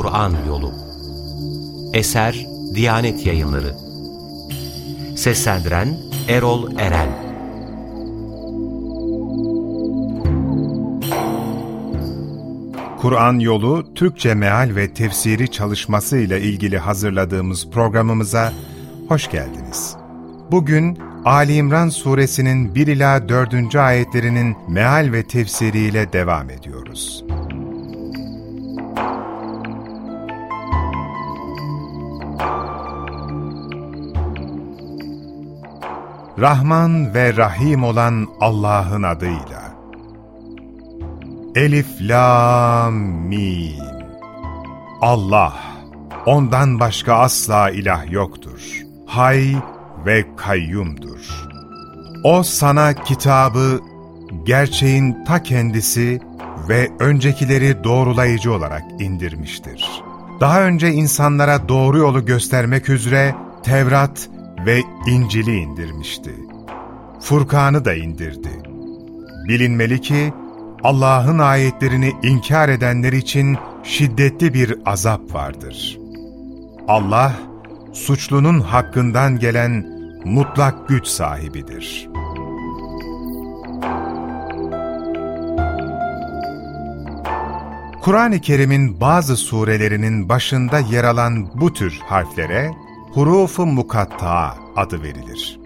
Kur'an Yolu Eser Diyanet Yayınları Seslendiren Erol Eren Kur'an Yolu Türkçe Meal ve Tefsiri çalışması ile ilgili hazırladığımız programımıza hoş geldiniz. Bugün Ali İmran suresinin 1 ila 4. ayetlerinin meal ve tefsiriyle devam ediyoruz. Rahman ve Rahim olan Allah'ın adıyla. Elif, Lam, Mim. Allah, ondan başka asla ilah yoktur. Hay ve kayyumdur. O sana kitabı, gerçeğin ta kendisi ve öncekileri doğrulayıcı olarak indirmiştir. Daha önce insanlara doğru yolu göstermek üzere Tevrat ve İncil'i indirmişti. Furkan'ı da indirdi. Bilinmeli ki Allah'ın ayetlerini inkar edenler için şiddetli bir azap vardır. Allah, suçlunun hakkından gelen mutlak güç sahibidir. Kur'an-ı Kerim'in bazı surelerinin başında yer alan bu tür harflere huruf-u mukatta adı verilir.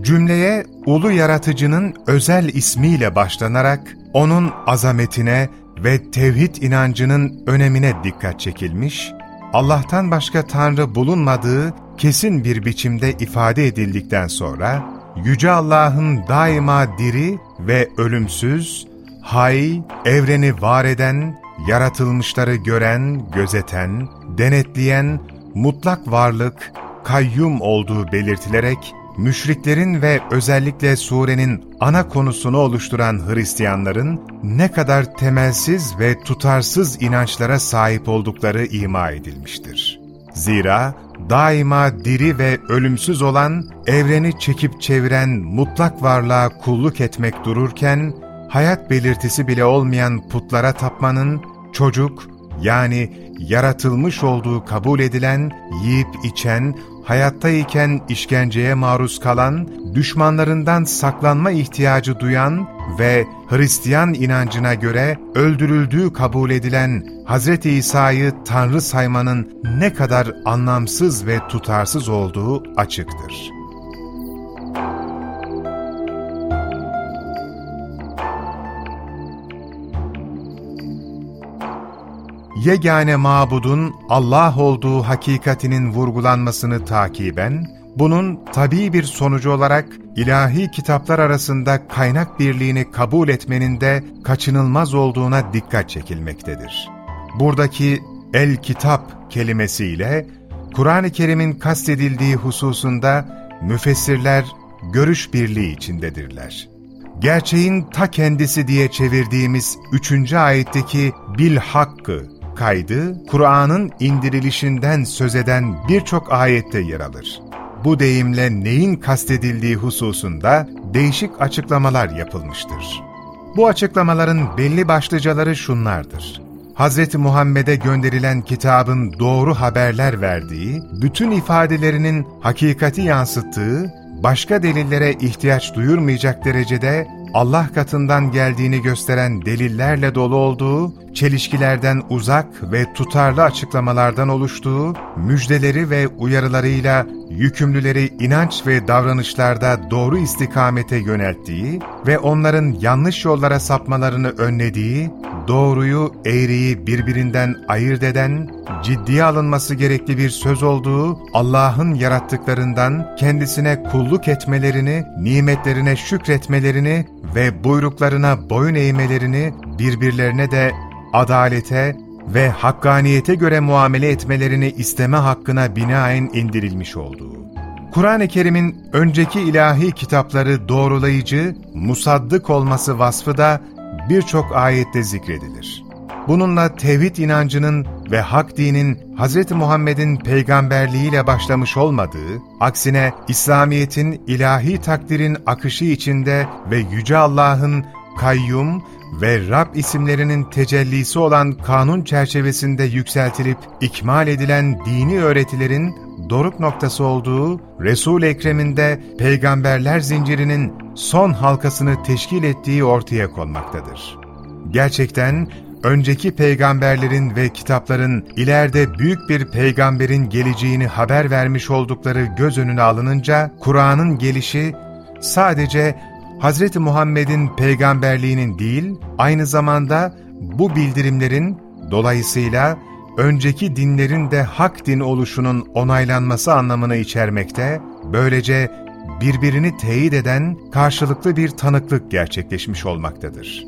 Cümleye ulu yaratıcının özel ismiyle başlanarak onun azametine ve tevhid inancının önemine dikkat çekilmiş, Allah'tan başka Tanrı bulunmadığı kesin bir biçimde ifade edildikten sonra, Yüce Allah'ın daima diri ve ölümsüz, hay, evreni var eden, yaratılmışları gören, gözeten, denetleyen, mutlak varlık, kayyum olduğu belirtilerek, müşriklerin ve özellikle surenin ana konusunu oluşturan Hristiyanların ne kadar temelsiz ve tutarsız inançlara sahip oldukları ima edilmiştir. Zira daima diri ve ölümsüz olan, evreni çekip çeviren mutlak varlığa kulluk etmek dururken, hayat belirtisi bile olmayan putlara tapmanın, çocuk yani yaratılmış olduğu kabul edilen, yiyip içen, hayattayken işkenceye maruz kalan, düşmanlarından saklanma ihtiyacı duyan ve Hristiyan inancına göre öldürüldüğü kabul edilen Hz. İsa'yı Tanrı saymanın ne kadar anlamsız ve tutarsız olduğu açıktır. Yegane mabudun Allah olduğu hakikatinin vurgulanmasını takiben, bunun tabii bir sonucu olarak ilahi kitaplar arasında kaynak birliğini kabul etmenin de kaçınılmaz olduğuna dikkat çekilmektedir. Buradaki el-kitap kelimesiyle Kur'an-ı Kerim'in kastedildiği hususunda müfessirler görüş birliği içindedirler. Gerçeğin ta kendisi diye çevirdiğimiz 3. ayetteki bil hakkı kaydı, Kur'an'ın indirilişinden söz eden birçok ayette yer alır. Bu deyimle neyin kastedildiği hususunda değişik açıklamalar yapılmıştır. Bu açıklamaların belli başlıcaları şunlardır. Hz. Muhammed'e gönderilen kitabın doğru haberler verdiği, bütün ifadelerinin hakikati yansıttığı, başka delillere ihtiyaç duyurmayacak derecede Allah katından geldiğini gösteren delillerle dolu olduğu, çelişkilerden uzak ve tutarlı açıklamalardan oluştuğu, müjdeleri ve uyarılarıyla yükümlüleri inanç ve davranışlarda doğru istikamete yönelttiği ve onların yanlış yollara sapmalarını önlediği, doğruyu, eğriyi birbirinden ayırt eden, ciddiye alınması gerekli bir söz olduğu, Allah'ın yarattıklarından kendisine kulluk etmelerini, nimetlerine şükretmelerini ve buyruklarına boyun eğmelerini birbirlerine de adalete ve hakkaniyete göre muamele etmelerini isteme hakkına binaen indirilmiş olduğu. Kur'an-ı Kerim'in önceki ilahi kitapları doğrulayıcı, musaddık olması vasfı da birçok ayette zikredilir. Bununla tevhid inancının ve hak dinin Hz. Muhammed'in peygamberliğiyle başlamış olmadığı, aksine İslamiyet'in ilahi takdirin akışı içinde ve Yüce Allah'ın Kayyum ve Rab isimlerinin tecellisi olan kanun çerçevesinde yükseltilip ikmal edilen dini öğretilerin doruk noktası olduğu Resul-i Ekrem'inde peygamberler zincirinin son halkasını teşkil ettiği ortaya konmaktadır. Gerçekten önceki peygamberlerin ve kitapların ileride büyük bir peygamberin geleceğini haber vermiş oldukları göz önüne alınınca Kur'an'ın gelişi sadece Hz. Muhammed'in peygamberliğinin değil, aynı zamanda bu bildirimlerin dolayısıyla önceki dinlerin de hak din oluşunun onaylanması anlamını içermekte, böylece birbirini teyit eden karşılıklı bir tanıklık gerçekleşmiş olmaktadır.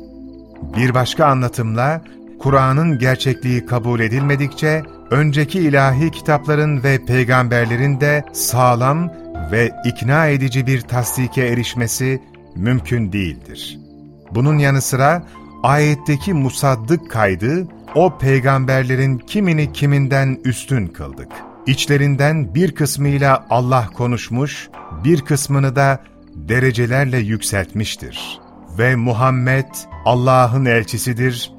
Bir başka anlatımla, Kur'an'ın gerçekliği kabul edilmedikçe, önceki ilahi kitapların ve peygamberlerin de sağlam ve ikna edici bir tasdike erişmesi mümkün değildir. Bunun yanı sıra ayetteki musaddık kaydı, o peygamberlerin kimini kiminden üstün kıldık. İçlerinden bir kısmıyla Allah konuşmuş, bir kısmını da derecelerle yükseltmiştir. Ve Muhammed Allah'ın elçisidir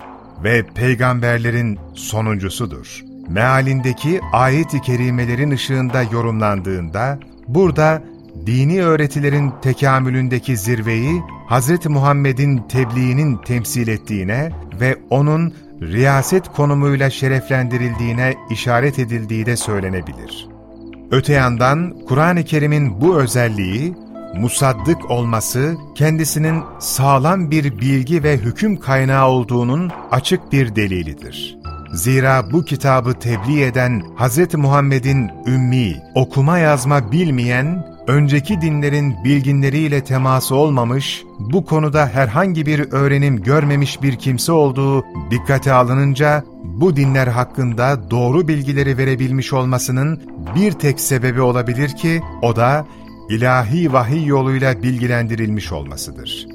ve peygamberlerin sonuncusudur. Mealindeki ayet-i kerimelerin ışığında yorumlandığında, burada dini öğretilerin tekamülündeki zirveyi Hz. Muhammed'in tebliğinin temsil ettiğine ve onun riyaset konumuyla şereflendirildiğine işaret edildiği de söylenebilir. Öte yandan Kur'an-ı Kerim'in bu özelliği, musaddık olması, kendisinin sağlam bir bilgi ve hüküm kaynağı olduğunun açık bir delilidir. Zira bu kitabı tebliğ eden Hz. Muhammed'in ümmi, okuma yazma bilmeyen, önceki dinlerin bilginleriyle teması olmamış, bu konuda herhangi bir öğrenim görmemiş bir kimse olduğu dikkate alınınca, bu dinler hakkında doğru bilgileri verebilmiş olmasının bir tek sebebi olabilir ki, o da ilahi vahiy yoluyla bilgilendirilmiş olmasıdır.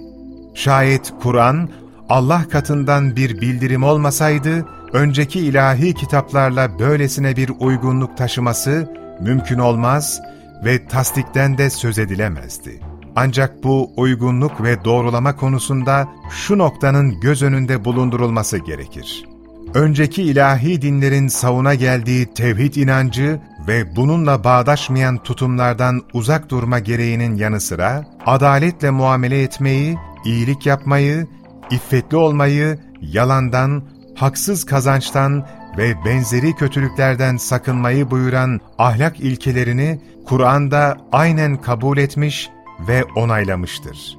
Şayet Kur'an, Allah katından bir bildirim olmasaydı, önceki ilahi kitaplarla böylesine bir uygunluk taşıması mümkün olmaz ve tasdikten de söz edilemezdi. Ancak bu uygunluk ve doğrulama konusunda şu noktanın göz önünde bulundurulması gerekir. Önceki ilahi dinlerin savuna geldiği tevhid inancı ve bununla bağdaşmayan tutumlardan uzak durma gereğinin yanı sıra, adaletle muamele etmeyi, iyilik yapmayı, iffetli olmayı, yalandan, haksız kazançtan ve benzeri kötülüklerden sakınmayı buyuran ahlak ilkelerini Kur'an'da aynen kabul etmiş ve onaylamıştır.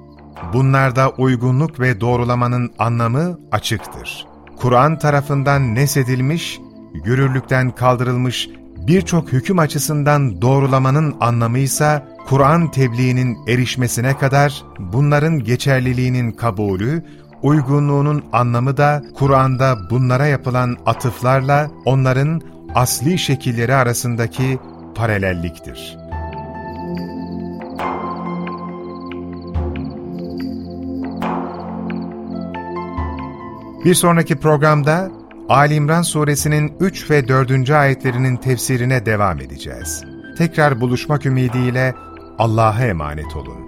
Bunlarda uygunluk ve doğrulamanın anlamı açıktır. Kur'an tarafından nesedilmiş, yürürlükten kaldırılmış birçok hüküm açısından doğrulamanın anlamı ise Kur'an tebliğinin erişmesine kadar bunların geçerliliğinin kabulü, uygunluğunun anlamı da Kur'an'da bunlara yapılan atıflarla onların asli şekilleri arasındaki paralelliktir. Bir sonraki programda Ali İmran suresinin 3 ve 4. ayetlerinin tefsirine devam edeceğiz. Tekrar buluşmak ümidiyle Allah'a emanet olun.